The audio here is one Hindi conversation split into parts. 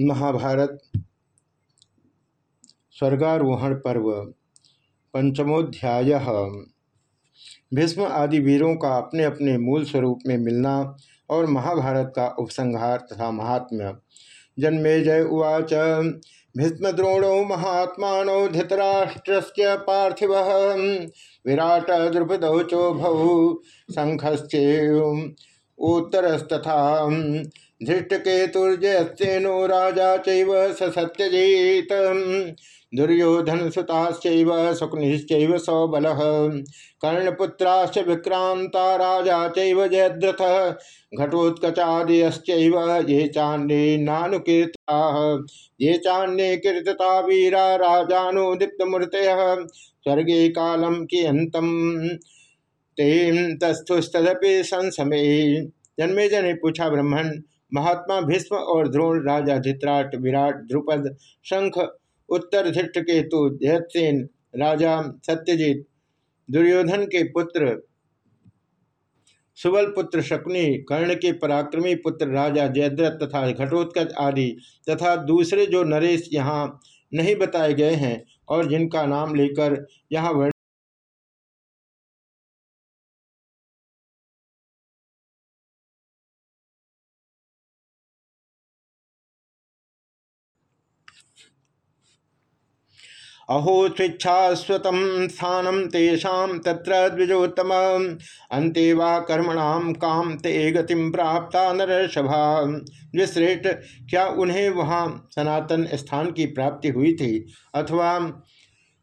महाभारत, स्वर्गारोहण पर्व, पंचमोध्याय। भीष्म आदि वीरों का अपने अपने मूल स्वरूप में मिलना और महाभारत का उपसंहार तथा महात्म्य। जन्मे जय उवाच, भीष्मद्रोणो महात्मा धृतराष्ट्र पार्थिव, विराट द्रुपदौ चोभौ शंखश्चे उत्तरस्तथा धृष्टकेतुर्जयस्तेनो राजा चैव स सत्यजीत। दुर्योधन सुताश्चैव शकुनिश्चैव सौबलः। कर्णपुत्राश्च विक्रांता राजा चैव जयद्रथ। घटोत्कचादयश्चैव ये चान्ये नानुकीर्ताः। ये चान्ये कीर्तिता वीरा राजानो दीप्तमूर्तयः। स्वर्गे कालम कियन्तम् तें तस्थुस्तदपि संसमे जन्मेजय ने पूछा ब्राह्मण महात्मा भीष्म और द्रोण राजा धित्राट विराट, द्रुपद, शंख, उत्तर धिष्ट केतु जयसेन, राजा सत्यजीत, दुर्योधन के पुत्र सुबल पुत्र शकुनी, कर्ण के पराक्रमी पुत्र राजा जयद्रथ तथा घटोत्कच आदि तथा दूसरे जो नरेश यहाँ नहीं बताए गए हैं और जिनका नाम लेकर यहाँ अहो स्वेच्छास्वतम स्थानम तेषा तत्र द्विजोत्तम। अंते वा कर्मणाम काम ते गतिम प्राप्ता नरसभा द्विश्रेष्ठ क्या उन्हें वहाँ सनातन स्थान की प्राप्ति हुई थी? अथवा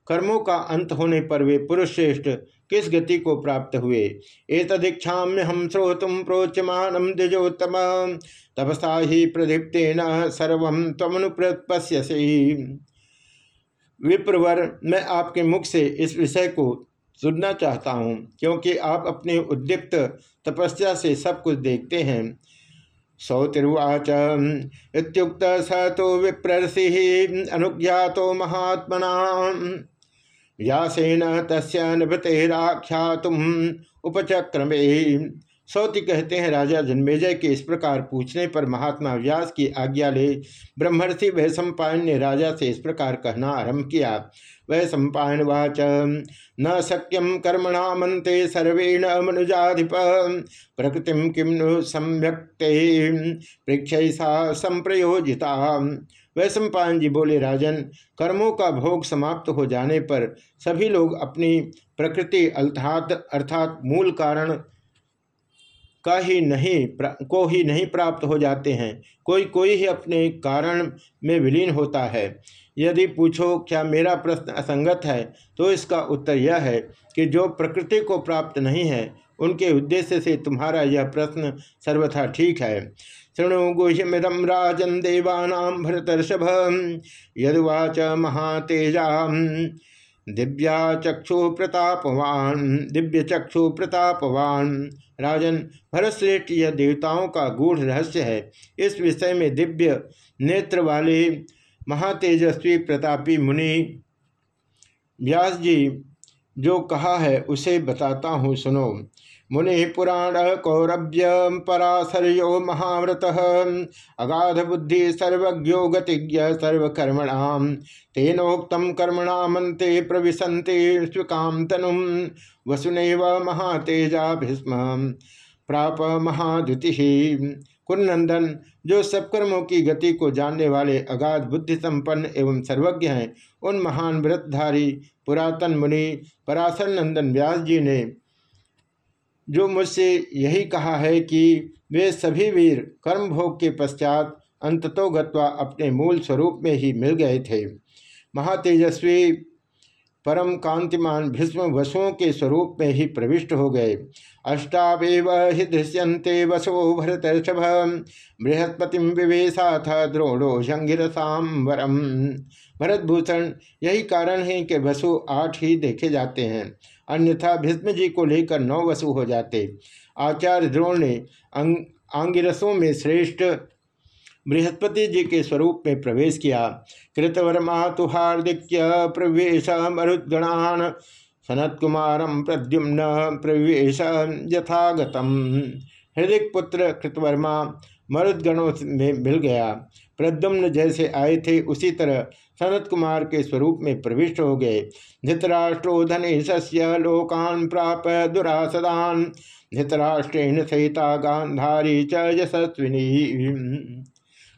कर्मों का अंत होने पर वे पुरुष श्रेष्ठ किस गति को प्राप्त हुए? एतदीक्षाम्य हम श्रोतुम प्रोच्यमानम द्विजोत्तम। तपसा ही प्रदीप्तेन सर्व तमनुप्रपश्यसी विप्रवर मैं आपके मुख से इस विषय को सुनना चाहता हूँ, क्योंकि आप अपने उद्दीप्त तपस्या से सब कुछ देखते हैं। सौतिर्वाच। इतुक्त स तो विप्रषि अनुज्ञातो महात्मना व्यासेन तस्य उपचक्रमे। सौति कहते हैं राजा जन्मेजय के इस प्रकार पूछने पर महात्मा व्यास की आज्ञा ले। ब्रह्मर्षि वह सम्पायन ने राजा से इस प्रकार कहना आरंभ किया। वह सम्पायन वाच, न सक्यम कर्मणा मनते सर्वेण मनुजाधिप, प्रकृति किम नु सम्यक्ते प्रेक्षसा संप्रयोजिता। वह सम्पायन जी बोले, राजन, कर्मों का भोग समाप्त हो जाने पर सभी लोग अपनी प्रकृति अर्थात अर्थात मूल कारण का ही नहीं को ही नहीं प्राप्त हो जाते हैं। कोई कोई ही अपने कारण में विलीन होता है। यदि पूछो, क्या मेरा प्रश्न असंगत है? तो इसका उत्तर यह है कि जो प्रकृति को प्राप्त नहीं है, उनके उद्देश्य से तुम्हारा यह प्रश्न सर्वथा ठीक है। शृणु गुह्यमिदम राजन देवानाम भरतर्षभ, यदुवाच महातेजा दिव्या चक्षु प्रतापवान, दिव्य चक्षु प्रतापवान। राजन भरतश्रेष्ठ यह देवताओं का गूढ़ रहस्य है। इस विषय में दिव्य नेत्र वाले महातेजस्वी प्रतापी मुनि व्यास जी जो कहा है, उसे बताता हूँ, सुनो। मुनि पुराण कौरभ्य पराशर्यो महाव्रत अगाध बुद्धि सर्वज्ञो गतिज्ञ सर्वकर्मणाम तेनोक्तम कर्मणामंते प्रविशंते स्विकाम तनु वसुनैव महातेजा भीष्म प्राप महाद्युति। कुन्नंदन जो सब कर्मों की गति को जानने वाले अगाध बुद्धि संपन्न एवं सर्वज्ञ हैं, उन महान व्रतधारी, पुरातन मुनि, पराशर नंदन व्यास जी ने जो मुझसे यही कहा है कि वे सभी वीर कर्म भोग के पश्चात अंततो गत्वा अपने मूल स्वरूप में ही मिल गए थे। महातेजस्वी परम कांतिमान भीष्म वसुओं के स्वरूप में ही प्रविष्ट हो गए। अष्टावेव हि दृश्यंते वसो भरतर्षभ। बृहस्पति विवेशा था द्रोणो जंगिरसाम्बरम भरतभूषण, यही कारण है कि वसु आठ ही देखे जाते हैं। अन्यथा भीष्म जी को लेकर नौ वसु हो जाते। आचार्य द्रोण ने आंगिरसों में श्रेष्ठ बृहस्पति जी के स्वरूप में प्रवेश किया। कृतवर्मा तो हार्दिक्य प्रवेश मरुद्गणान सनत कुमारम प्रद्युम्न प्रवेश यथागतम। हृदय पुत्र कृतवर्मा मरुदगणों में मिल गया। प्रद्युम्न जैसे आए थे, उसी तरह सनत कुमार के स्वरूप में प्रविष्ट हो गए। धृतराष्ट्रो धनेशस्य लोकान प्राप दुरासदान। धृतराष्ट्रेण सहिता गांधारी च यशस्विनी।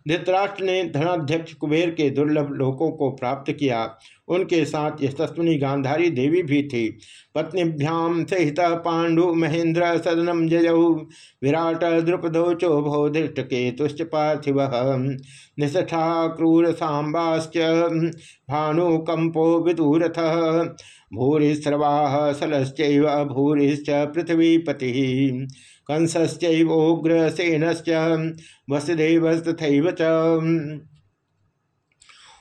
धृतराष्ट्र ने धनाध्यक्ष कुबेर के दुर्लभ लोकों को प्राप्त किया। उनके साथ यशस्विनी गांधारी देवी भी थी। पत्नीभ्याम सहित पांडु महेंद्र सदनम जयऊ विराट द्रुपदो चोभो धृष्ट के तुष्ट पार्थिव। निष्ठा क्रूर सांबाश्च भानुकंपो विदूरथ। भूरिस्रवाह सलश्च भूरिश्च पृथ्वीपति। कंसश्चोग्रसेनश्च वसुदेवस्तथैव च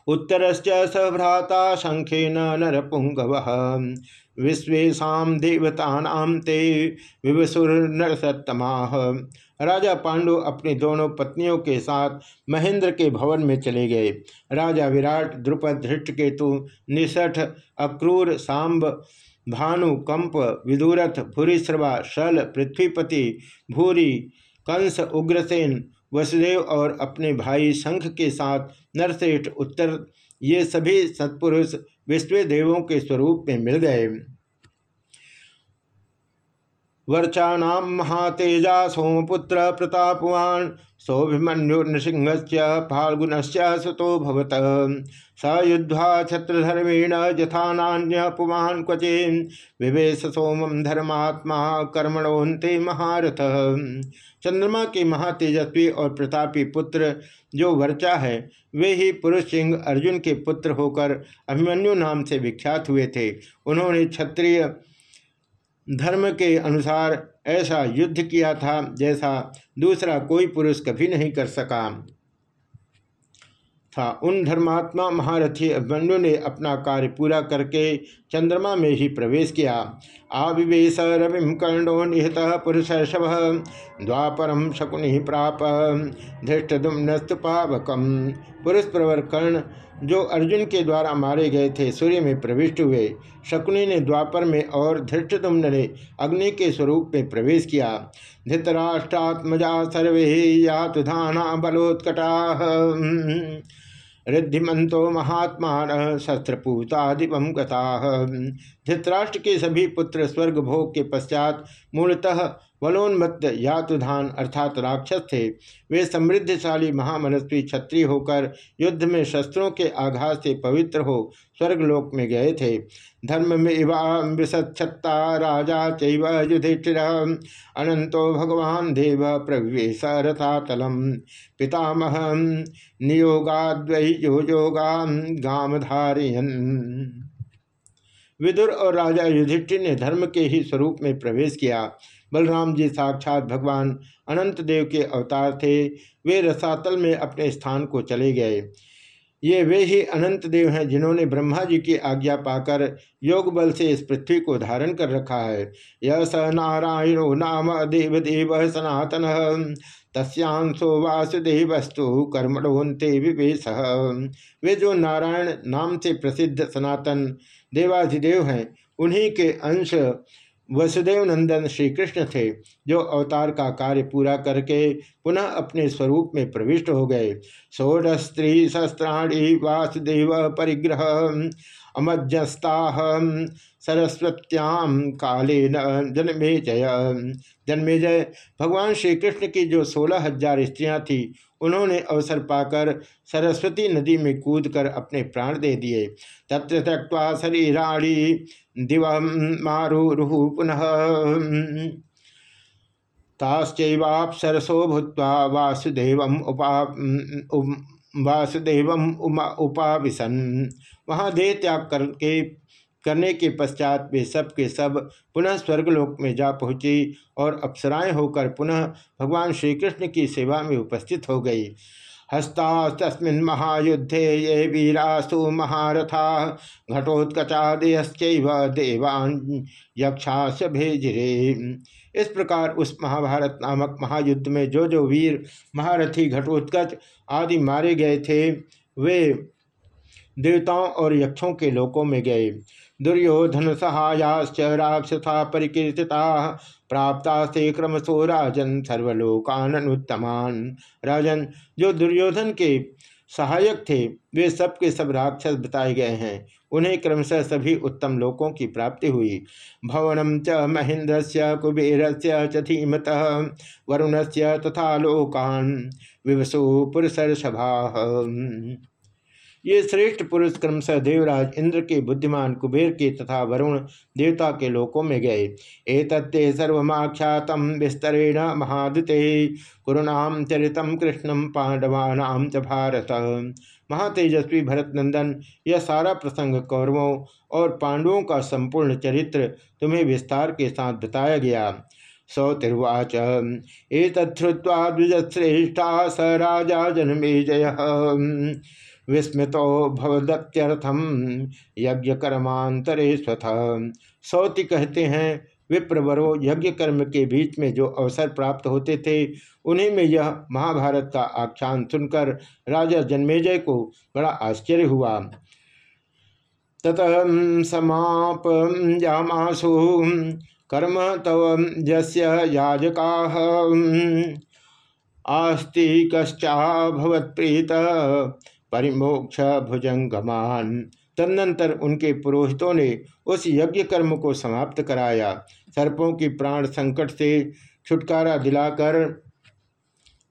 उत्तरश्च सभ्राता शंखेन नरपुंगव विश्वेशा देवतानाम ते राजा पांडु अपनी दोनों पत्नियों के साथ महेंद्र के भवन में चले गए। राजा विराट, द्रुपद धृष्टकेतु निषठ अक्रूर, सांब भानु, कंप, विदुरथ, भूरिश्रवा, शल, पृथ्वीपति, भूरी, कंस, उग्रसेन, वसुदेव और अपने भाई शंख के साथ नरश्रेष्ठ उत्तर, ये सभी सत्पुरुष विश्व देवों के स्वरूप में मिल गए। वर्चा महातेजा सोमपुत्र प्रतापवान सौभिमन्युर्नृसिंह फाल्गुन सुतो भवत। स युद्धा छत्रधर्मेण यथा पुमान क्वचे विवेश सोमम धर्मात्मा कर्मणोन्ते महारथ। चंद्रमा के महातेजस्वी और प्रतापी पुत्र जो वर्चा है, वे ही पुरुष सिंह अर्जुन के पुत्र होकर अभिमन्यु नाम से विख्यात हुए थे। उन्होंने क्षत्रिय धर्म के अनुसार ऐसा युद्ध किया था जैसा दूसरा कोई पुरुष कभी नहीं कर सका। था। उन धर्मात्मा महारथी अभिमन्यु ने अपना कार्य पूरा करके चंद्रमा में ही प्रवेश किया। आविवेश रविम कर्णो निहत पुरुष शव द्वापरम शकुनि प्राप। धृष्टुम्नस्तु पावकम पुरुष प्रवर कर्ण जो अर्जुन के द्वारा मारे गए थे, सूर्य में प्रविष्ट हुए। शकुनि ने द्वापर में और धृष्टुम्न ने अग्नि के स्वरूप में प्रवेश किया। धृतराष्ट्रात्मजा सर्वे या तुधाना बलोत्कटा। रिद्धिमंतो शस्त्रपूता दिवम गता। धृतराष्ट्र के सभी पुत्र स्वर्ग भोग के पश्चात मूलतः वलोन्मत्त यातुधान अर्थात राक्षस थे। वे समृद्धशाली महामनस्वी क्षत्रिय होकर युद्ध में शस्त्रों के आघात से पवित्र हो स्वर्गलोक में गए थे। धर्म में इवासत्ता राजा चैव युधिष्ठिर अनंतो भगवान देव प्रवेश रथातलम। पितामह नियोगाद्वै योगा गामधारियन। विदुर और राजा युधिष्ठिर ने धर्म के ही स्वरूप में प्रवेश किया। बलराम जी साक्षात भगवान अनंत देव के अवतार थे। वे रसातल में अपने स्थान को चले गए। ये वे ही अनंत देव हैं जिन्होंने ब्रह्मा जी की आज्ञा पाकर योग बल से इस पृथ्वी को धारण कर रखा है। यह स नारायणो नाम देव देव सनातन तस्यांशो वासुदेवस्तु कर्मणोन्ते विवेश। वे जो नारायण नाम से प्रसिद्ध सनातन देवाधिदेव हैं, उन्हीं के अंश वसुदेव नंदन श्री कृष्ण थे, जो अवतार का कार्य पूरा करके पुनः अपने स्वरूप में प्रविष्ट हो गए। षोड़ स्त्री शस्त्राणी वासुदेव परिग्रह अमज्जस्ता सरस्वत्याम काले न जन्मे जय। जन्मे जय। भगवान श्री कृष्ण की जो सोलह हज़ार स्त्रियाँ थी उन्होंने अवसर पाकर सरस्वती नदी में कूद कर अपने प्राण दे दिए। तत्र त्यक्वा शरीराणी दिव मारुरुहु पुनः। ताश्चैवापसरसो भूत्वा वासुदेव उपा वासुदेव उमा उपाविशन। वहाँ देह त्याग करके करने के पश्चात वे सब के सब पुनः स्वर्गलोक में जा पहुँची और अप्सराएँ होकर पुनः भगवान श्री कृष्ण की सेवा में उपस्थित हो गई हस्तास्तस्मिन् महायुद्धे ये वीरासु महारथा घटोत्कचादयश्चैव देवान यक्षास भेजिरे। इस प्रकार उस महाभारत नामक महायुद्ध में जो जो वीर महारथी घटोत्कच आदि मारे गए थे, वे देवताओं और यक्षों के लोकों में गए। दुर्योधन सहायाश्च राक्षसा परिकीर्तिता। प्राप्ता से क्रमशो राजन सर्वलोकान उत्तमान राजन, जो दुर्योधन के सहायक थे, वे सब के सब राक्षस बताए गए हैं। उन्हें क्रमशः सभी उत्तम लोकों की प्राप्ति हुई। भवनम च महेंद्र से कुबेर से धीमत वरुण से तथा लोकान। विवसु सभा ये श्रेष्ठ पुरुष क्रमशः देवराज इंद्र के बुद्धिमान कुबेर के तथा वरुण देवता के लोकों में गए। एतत्ते सर्वख्यात विस्तरेण महादुते। कुरुणाम चरितम कृष्णम पांडवानाम च भारत। महातेजस्वी भरत नंदन यह सारा प्रसंग कौरवों और पांडवों का संपूर्ण चरित्र तुम्हें विस्तार के साथ बताया गया। सौतिर्वाच एक द्विजश्रेष्ठा स राजा जनमे जय। विस्मृतो भवदत्यर्थम यज्ञ कर्मांतरे स्वथ सौति कहते हैं, विप्रवरो यज्ञ कर्म के बीच में जो अवसर प्राप्त होते थे, उन्हीं में यह महाभारत का आख्यान सुनकर राजा जन्मेजय को बड़ा आश्चर्य हुआ। तत समाप जामासु, कर्म तव जस्य याजका। आस्तिकश्चाभवत्प्रीत परिमोक्ष भुजंगमान तदनंतर उनके पुरोहितों ने उस यज्ञ कर्म को समाप्त कराया। सर्पों की प्राण संकट से छुटकारा दिलाकर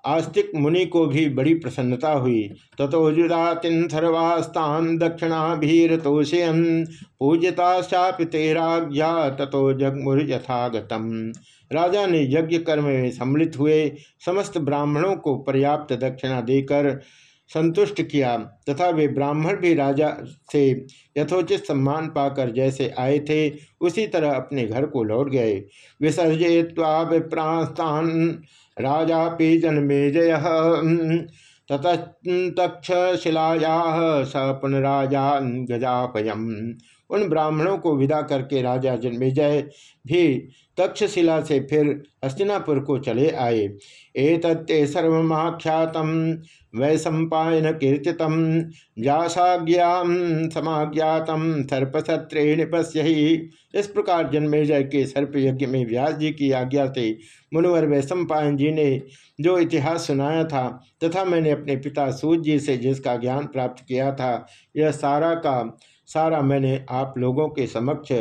आस्तिक मुनि को भी बड़ी प्रसन्नता हुई। तथोजुदातिन सर्वास्तान दक्षिणाभीरतोषयन पूजिता तेराज्ञा तथो जगमुर यथागतम। राजा ने यज्ञ कर्म में सम्मिलित हुए, समस्त ब्राह्मणों को पर्याप्त दक्षिणा देकर संतुष्ट किया। तथा वे ब्राह्मण भी राजा से यथोचित सम्मान पाकर जैसे आए थे, उसी तरह अपने घर को लौट गए। विसर्जय्वा विप्रास्तान राजा पी जन्मे जय ततक्षशिलाया स पुनराजान गजापयम। उन ब्राह्मणों को विदा करके राजा जन्मेजय भी तक्षशिला से फिर हस्तिनापुर को चले आए। एतत्ते सर्वख्यात वैशंपायन कीर्तित व्यासाज्ञा समाज्ञात सर्पसत्रे निपस्य ही इस प्रकार जन्मेजय के सर्प यज्ञ में व्यास जी की आज्ञा से मुनवर वैशंपायन जी ने जो इतिहास सुनाया था तथा मैंने अपने पिता सूर्य जी से जिसका ज्ञान प्राप्त किया था, यह सारा का सारा मैंने आप लोगों के समक्ष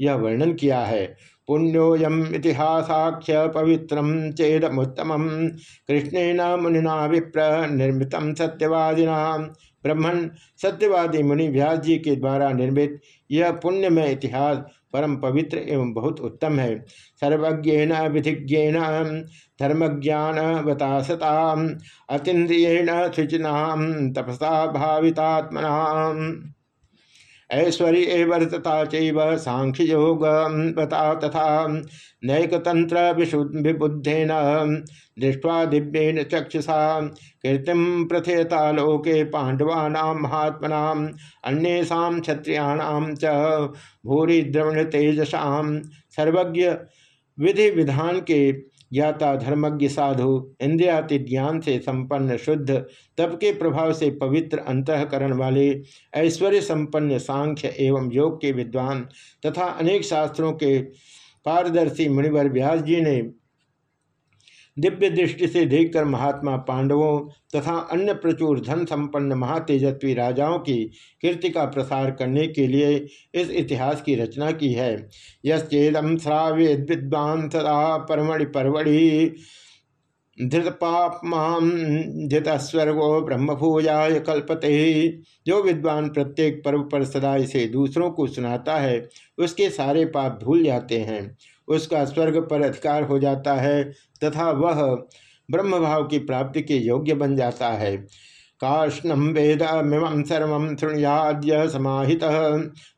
यह वर्णन किया है। पुण्योयम पवित्रम चेदमुत्तम कृष्णेन मुनिना विप्र निर्मित सत्यवादिना। ब्रह्मण सत्यवादी मुनि व्यास जी के द्वारा निर्मित यह पुण्यमय इतिहास परम पवित्र एवं बहुत उत्तम है। सर्वज्ञेन, विधिज्ञेन धर्मज्ञान बतासता अतीन्द्रियण शुचिना तपसा भावितात्मना ऐश्वर्य वर्तता चैव सांख्य योग तथा नैकतंत्र विबुद्धेन दृष्टवा दिव्येन चक्षुषा कीर्तिम प्रथयता लोके पांडवाना महात्मना, अन्येषा क्षत्रियाणाम च भूरि द्रवण तेजसा सर्वज्ञ विधि विधान के ज्ञाता धर्मज्ञ साधु, इंद्रियाति ज्ञान से संपन्न शुद्ध, तप के प्रभाव से पवित्र अंतकरण वाले, ऐश्वर्य संपन्न सांख्य एवं योग के विद्वान, तथा अनेक शास्त्रों के पारदर्शी मुनिवर व्यास जी ने दिव्य दृष्टि से देखकर महात्मा पांडवों तथा अन्य प्रचुर धन संपन्न महातेजस्वी राजाओं की कीर्ति का प्रसार करने के लिए इस इतिहास की रचना की है। यश्चेदम श्राव्य विद्वान सदा परमणि परवड़ी धृतपापमाम धृतस्वर्गो ब्रह्मभूजाय कल्पते। जो विद्वान प्रत्येक पर्व पर सदा इसे दूसरों को सुनाता है, उसके सारे पाप भूल जाते हैं। उसका स्वर्ग पर अधिकार हो जाता है, तथा वह ब्रह्म भाव की प्राप्ति के योग्य बन जाता है। काष्णम वेद मिम सर्व शृणुयाद्य समाहित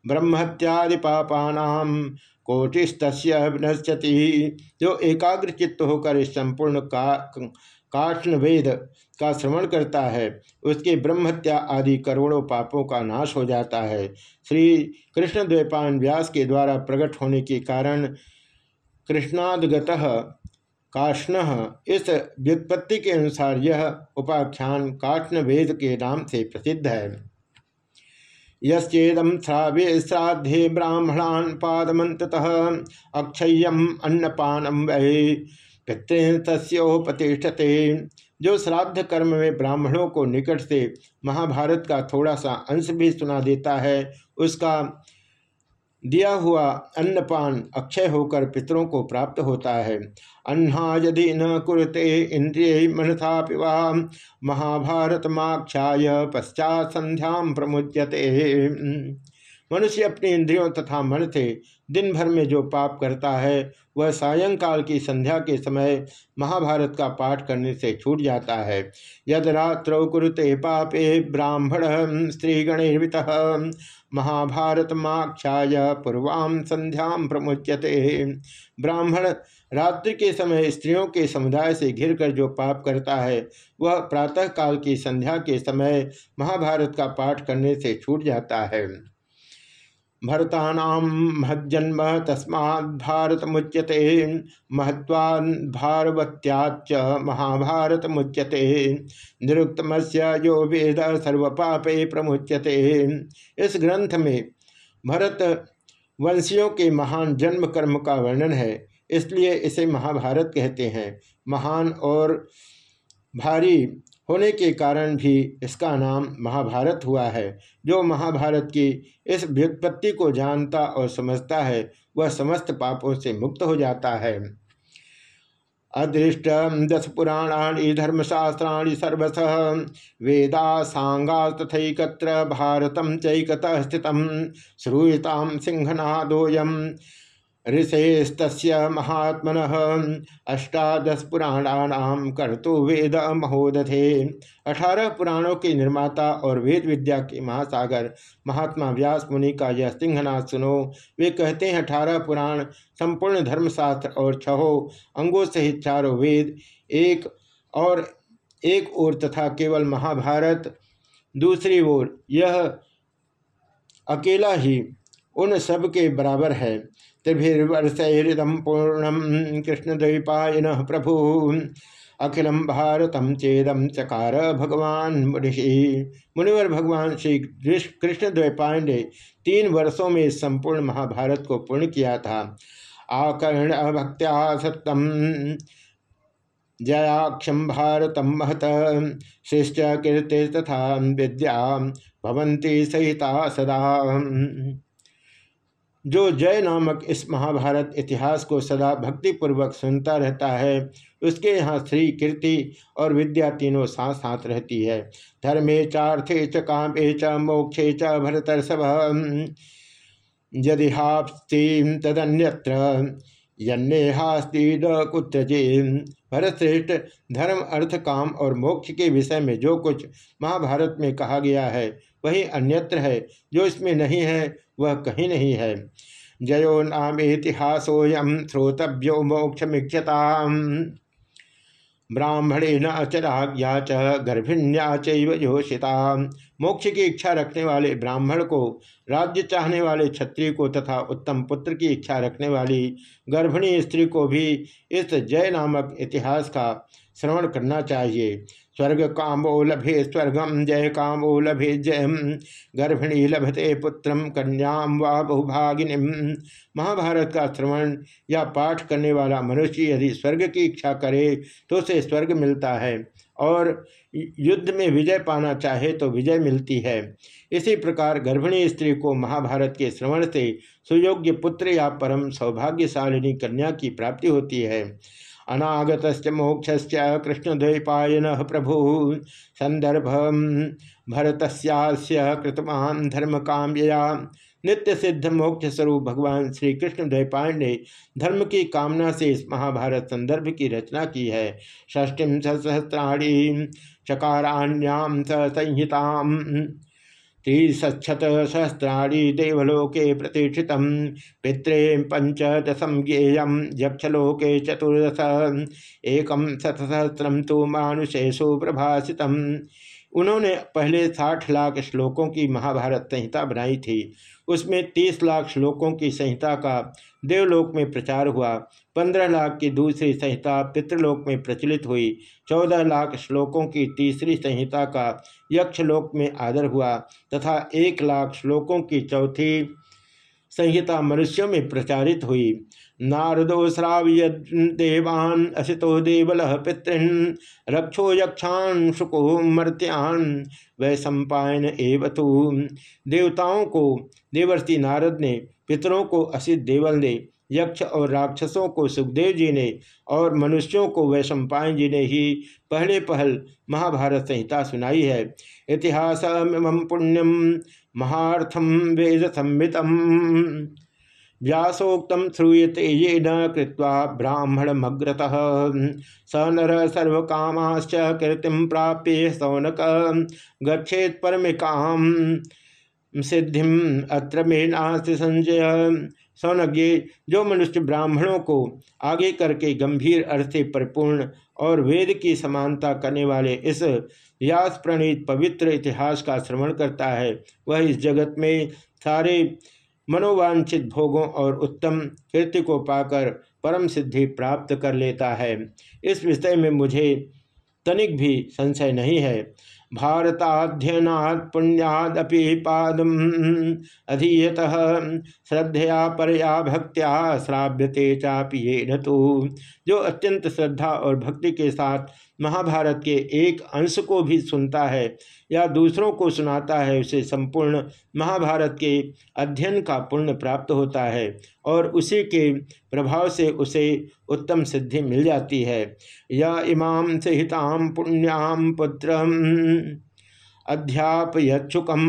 ब्रह्मत्यादि पापानाम कोटिस्त नश्यति जो एकाग्र चित्त होकर इस संपूर्ण का वेद का श्रवण करता है, उसके ब्रह्मत्या आदि करोड़ों पापों का नाश हो जाता है। श्री कृष्ण द्वैपान व्यास के द्वारा प्रकट होने के कारण कृष्णादगत काष्ण इस व्युत्पत्ति के अनुसार यह उपाख्यान काष्ण वेद के नाम से प्रसिद्ध है। यश्चेदम श्राव्य श्राद्धे ब्राह्मणान पादमंत अक्षय्यम अन्नपानम वह पितृतस्योपतिष्ठते जो श्राद्ध कर्म में ब्राह्मणों को निकट से महाभारत का थोड़ा सा अंश भी सुना देता है, उसका दिया हुआ अन्नपान अक्षय होकर पितरों को प्राप्त होता है। अन्हा यदि न कुरते इंद्रिय मनसा पिवा महाभारत माख्याय पश्चात संध्या प्रमुच्यते। मनुष्य अपनी इंद्रियों तथा मन से दिन भर में जो पाप करता है, वह सायंकाल की संध्या के समय महाभारत का पाठ करने से छूट जाता है। यद रात्रो कुरुते पापे ब्राह्मण स्त्रीगणिर्वित। महाभारत माख्याय पूर्वाम संध्या प्रमुच्यते। ब्राह्मण रात्रि के समय स्त्रियों के समुदाय से घिरकर जो पाप करता है, वह प्रातः काल की संध्या के समय महाभारत का पाठ करने से छूट जाता है। भरता महज्जन्म तस्मा भारत मुच्यते महत्वान्भारवत्याच महाभारत मुच्यते निरुक्तमस्य यो वेद सर्वपापे प्रमुच्यते। इस ग्रंथ में भरत वंशियों के महान जन्म कर्म का वर्णन है, इसलिए इसे महाभारत कहते हैं। महान और भारी होने के कारण भी इसका नाम महाभारत हुआ है। जो महाभारत की इस व्युत्पत्ति को जानता और समझता है, वह समस्त पापों से मुक्त हो जाता है। अदृष्ट दस पुराणानि धर्मशास्त्राणि सर्वश, वेदा सांगा तथकत्र भारतम चैकत स्थित, श्रूयता सिंहनादोयम ऋषेस्त महात्मन अष्टादश पुराणानाम कर्तु वेद महोदधे। अठारह पुराणों के निर्माता और वेद विद्या के महासागर महात्मा व्यास मुनि का यह सिंहनाथ सुनो। वे कहते हैं, अठारह पुराण संपूर्ण धर्मशास्त्र और छहो अंगों सहित चारों वेद, एक और एक ओर तथा केवल महाभारत, दूसरी ओर यह अकेला ही उन सब के बराबर है। त्रिभिर्वर्षम पूर्णम कृष्णद्वैपायन प्रभु। अखिलम भारतम चेदम चकार भगवान मुनि। मुनिवर भगवान श्री कृष्ण द्वैपायन ने तीन वर्षों में संपूर्ण महाभारत को पूर्ण किया था। आकर्ण भक्त्या सत्यम जयाक्षम भारतम महत। श्रेष्ठ कीर्ति तथा विद्या भवंती सहिता सदा। जो जय नामक इस महाभारत इतिहास को सदा भक्तिपूर्वक सुनता रहता है, उसके यहाँ श्री कीर्ति और विद्या तीनों साथ साथ रहती है। धर्मे चार्थे च कामे च मोक्षे च भरतर्षभ यदि हास्ती तदन्यत्र भरतश्रेष्ठ धर्म, अर्थ, काम और मोक्ष के विषय में जो कुछ महाभारत में कहा गया है वही अन्यत्र है। जो इसमें नहीं है, वह कहीं नहीं है। जयो नाम इतिहासोयम श्रोतव्यो मोक्षमीक्षता ब्राह्मणेन अचराज्ञा च गर्भिण्या चोषिता मोक्ष की इच्छा रखने वाले ब्राह्मण को, राज्य चाहने वाले क्षत्रिय को तथा उत्तम पुत्र की इच्छा रखने वाली गर्भिणी स्त्री को भी इस जय नामक इतिहास का श्रवण करना चाहिए। स्वर्ग कामो लभे स्वर्गम जय कामो लभे जयम गर्भिणी लभते पुत्रम कन्याम व बहुभागिनी। महाभारत का श्रवण या पाठ करने वाला मनुष्य यदि स्वर्ग की इच्छा करे तो उसे स्वर्ग मिलता है और युद्ध में विजय पाना चाहे तो विजय मिलती है। इसी प्रकार गर्भिणी स्त्री को महाभारत के श्रवण से सुयोग्य पुत्र या परम सौभाग्यशालिनी कन्या की प्राप्ति होती है। अनागत मोक्ष कृष्णद्वैपायन प्रभु। संदर्भ भरत कृतमान धर्म काम्यया नित्य सिद्ध मोक्ष स्वरूप भगवान श्री कृष्ण द्वैपायन ने धर्म की कामना से इस महाभारत संदर्भ की रचना की है। षष्टिम सहस्राणी चकाराण्याम संहिताम। त्रिशत सहस्राणी देवलोके प्रतिष्ठित पित्रे पंचदशम ज्ञेयम, यक्षलोके चतुर्दश एक शतसहस्रम तो मानुषेशु प्रभाषित उन्होंने पहले साठ लाख श्लोकों की महाभारत संहिता बनाई थी। उसमें तीस लाख श्लोकों की संहिता का देवलोक में प्रचार हुआ। पंद्रह लाख की दूसरी संहिता पितृलोक में प्रचलित हुई। चौदह लाख श्लोकों की तीसरी संहिता का यक्षलोक में आदर हुआ तथा एक लाख श्लोकों की चौथी संहिता मनुष्यों में प्रचारित हुई। नारदो श्राव्य देवान, असितो देवल पितृन, रक्षो यक्षान शुको मर्त्यान, वै सम्पायन एवतु देवताओं को, देवर्षि नारद ने पितरों को असित देवल ने यक्ष और राक्षसों को सुखदेव जी ने और मनुष्यों को वैशंपायन जी ने ही पहले पहल महाभारत संहिता सुनाई है। इतिहास पुण्यम महार्थम वेद संहितम व्यासोक्तम श्रूयते ये न कृत्वा ब्राह्मणमग्रत। स नर सर्वकामाश्च कीर्तिम प्राप्य सौनक गच्छेत परमिकाम सिद्धिम अत्र में नास्ति संजय सौनज्ञ जो मनुष्य ब्राह्मणों को आगे करके गंभीर अर्थ परिपूर्ण और वेद की समानता करने वाले इस व्यास प्रणीत पवित्र इतिहास का श्रवण करता है, वह इस जगत में सारे मनोवांछित भोगों और उत्तम कीर्ति को पाकर परम सिद्धि प्राप्त कर लेता है। इस विषय में मुझे तनिक भी संशय नहीं है। भारताध्ययनात् पुण्यादपि पाद अधीयत श्रद्धया परया भक्त्या श्राव्यते चापि न तो। जो अत्यंत श्रद्धा और भक्ति के साथ महाभारत के एक अंश को भी सुनता है या दूसरों को सुनाता है, उसे संपूर्ण महाभारत के अध्ययन का पुण्य प्राप्त होता है और उसी के प्रभाव से उसे उत्तम सिद्धि मिल जाती है। या इमाम सहिताम पुण्याम पुत्र अध्यापयच्छुकम।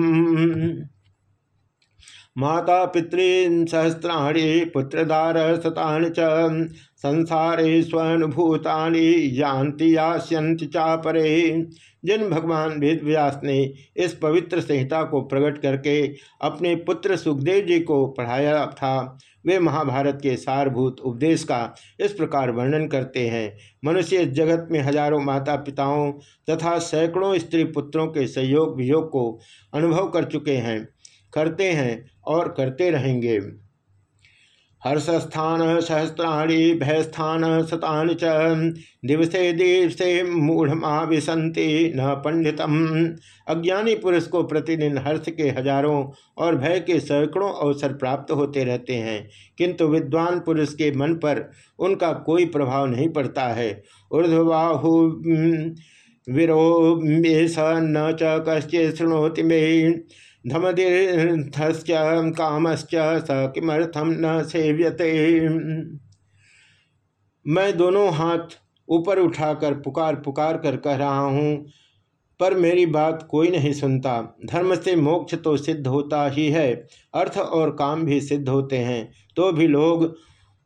माता पितृन सहस्राणी पुत्रदार शतानि च संसारे स्वानुभूतानि जानती यास्यंति चापरे। जिन भगवान वेद व्यास ने इस पवित्र संहिता को प्रकट करके अपने पुत्र सुखदेव जी को पढ़ाया था, वे महाभारत के सारभूत उपदेश का इस प्रकार वर्णन करते हैं। मनुष्य जगत में हज़ारों माता पिताओं तथा सैकड़ों स्त्री पुत्रों के सहयोग वियोग को अनुभव कर चुके हैं, करते हैं और करते रहेंगे। हर्षस्थान सहस्राणी भयस्थान शतान च दिवसे दिवसे मूढ़मा विसंति न पंडितम अज्ञानी पुरुष को प्रतिदिन हर्ष के हज़ारों और भय के सैकड़ों अवसर प्राप्त होते रहते हैं, किंतु विद्वान पुरुष के मन पर उनका कोई प्रभाव नहीं पड़ता है। ऊर्धवाहु विरो न च कश्चि शुणोति में धमदीर्थश्च कामश्च स किमर्थम न सेव्यते। मैं दोनों हाथ ऊपर उठाकर पुकार पुकार कर कह रहा हूँ, पर मेरी बात कोई नहीं सुनता। धर्म से मोक्ष तो सिद्ध होता ही है, अर्थ और काम भी सिद्ध होते हैं तो भी लोग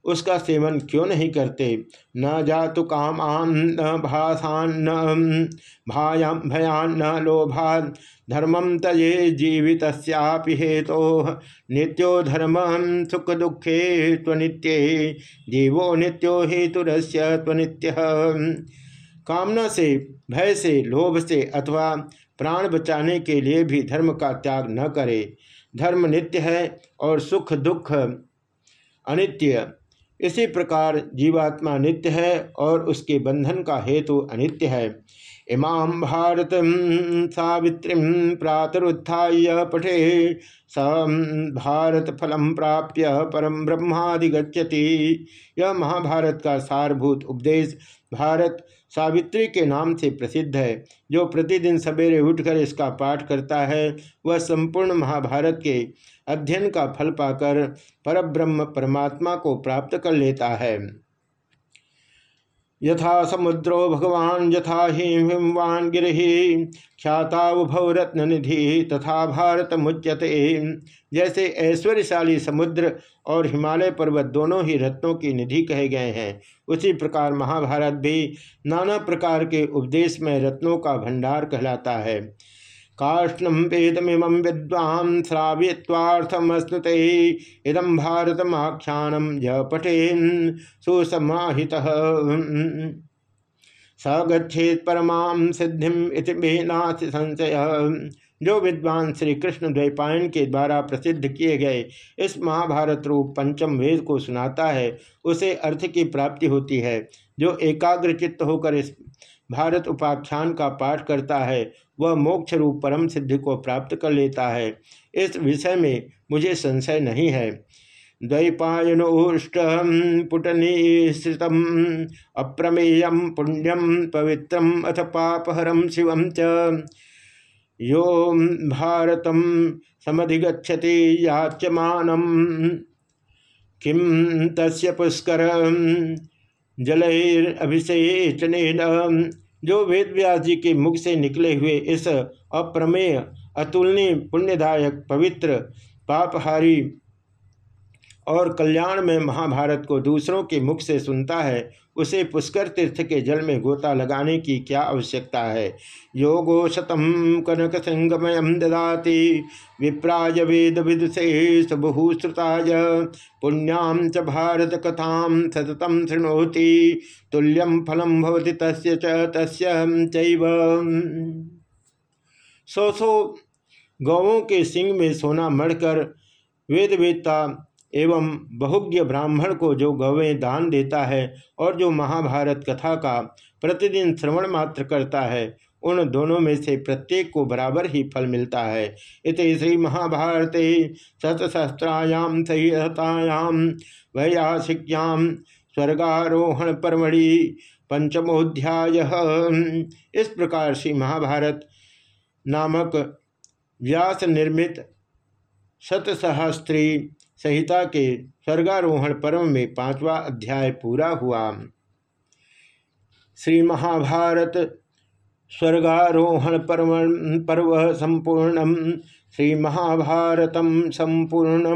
उसका सेवन क्यों नहीं करते? न जातु कामान, न भाषान न भायाम, भयान, न लोभा धर्मम तये जीवित हेतु। तो नित्यो धर्म सुख दुखे त्वनित्य जीवो नित्यो हेतुरस्य त्वनित्य। कामना से, भय से, लोभ से अथवा प्राण बचाने के लिए भी धर्म का त्याग न करे। धर्म नित्य है और सुख दुख अनित्य। इसी प्रकार जीवात्मा नित्य है और उसके बंधन का हेतु अनित्य है। इमाम भारत सावित्री प्रातरुत्थाय पठे। स भारत फलम प्राप्य परम ब्रह्मादिगछति यह महाभारत का सारभूत उपदेश भारत सावित्री के नाम से प्रसिद्ध है, जो प्रतिदिन सवेरे उठकर इसका पाठ करता है। वह संपूर्ण महाभारत के अध्ययन का फल पाकर परब्रह्म परमात्मा को प्राप्त कर लेता है। यथा समुद्रो भगवान यथा हिमवान गिर ख्याता उभव रत्न निधि तथा भारत मुच्यते। जैसे ऐश्वर्यशाली समुद्र और हिमालय पर्वत दोनों ही रत्नों की निधि कहे गए हैं, उसी प्रकार महाभारत भी नाना प्रकार के उपदेश में रत्नों का भंडार कहलाता है। काष्णम वेदमिम विद्वां श्राव्यवार्थमस्तुते इदम भारतमाख्यानम य सुसमाहित। स गच्छेत परमाम सिद्धिम इति संशय। जो विद्वान श्री कृष्ण द्वैपायन के द्वारा प्रसिद्ध किए गए इस महाभारत रूप पंचम वेद को सुनाता है, उसे अर्थ की प्राप्ति होती है, जो एकाग्र चित्त होकर इस भारत उपाख्यान का पाठ करता है वह मोक्ष रूप परम सिद्धि को प्राप्त कर लेता है। इस विषय में मुझे संशय नहीं है। द्वैपायनोष्ट पुटनीश्रित अप्रमेय पुण्यम पवित्रम अथ पापहरम शिवम च। यो भारतम समधिगछति याच्यमानम किम तस्य पुष्कर जलैरभिषेचन जो वेद व्यास जी के मुख से निकले हुए इस अप्रमेय अतुलनीय पुण्यदायक पवित्र पापहारी और कल्याण में महाभारत को दूसरों के मुख से सुनता है, उसे पुष्कर तीर्थ के जल में गोता लगाने की क्या आवश्यकता है? योगो शतम कनक संगमयम ददाति विप्राज वेद विदुषे बहुश्रुताय पुण्याम च भारत कथाम सततम शृणोति तुल्यम फलम भवति तस्य च तस्य सौ सौ गौों के सिंह में सोना मढ़कर वेदवेत्ता एवं बहुज्ञ ब्राह्मण को जो गौवें दान देता है और जो महाभारत कथा का प्रतिदिन श्रवण मात्र करता है, उन दोनों में से प्रत्येक को बराबर ही फल मिलता है। इत श्री महाभारत शतसहस्रायाम सहितायाम वैयासिक्याम स्वर्गारोहण परमढ़ि पंचमोध्याय इस प्रकार श्री महाभारत नामक व्यास निर्मित शतसहस्त्री संहिता के स्वर्गारोहण पर्व में पांचवा अध्याय पूरा हुआ। श्री महाभारत स्वर्गारोहण पर्व पर्व संपूर्ण श्री महाभारतम संपूर्ण